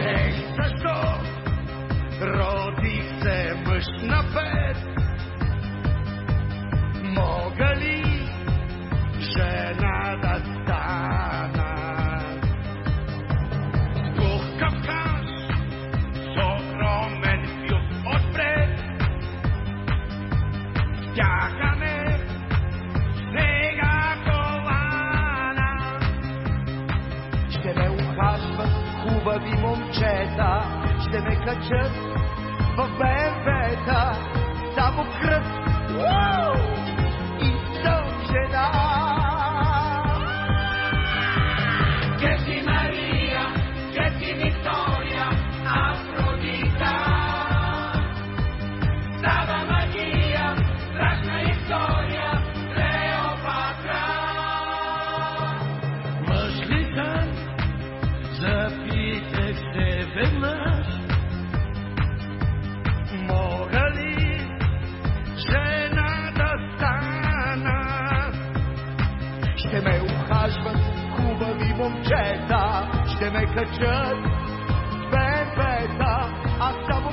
Exceso. Хубави момчета, ще ме качат в БМВ-та, Ще ме ухажват хубави момчета, ще ме качат БМВ-та, аз само